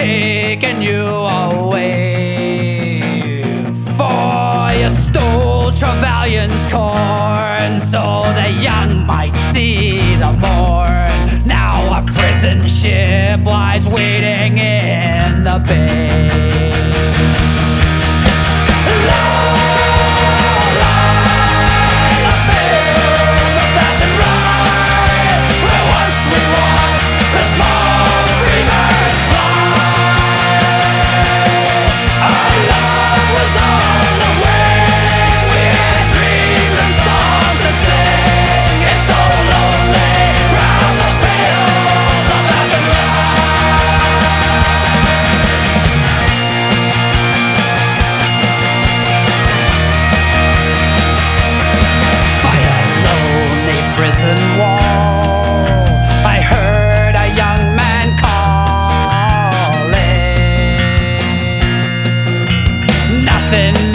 taken you away. For you stole Trevelyan's corn so the young might see the morn. Now a prison ship lies waiting in the bay. nothing.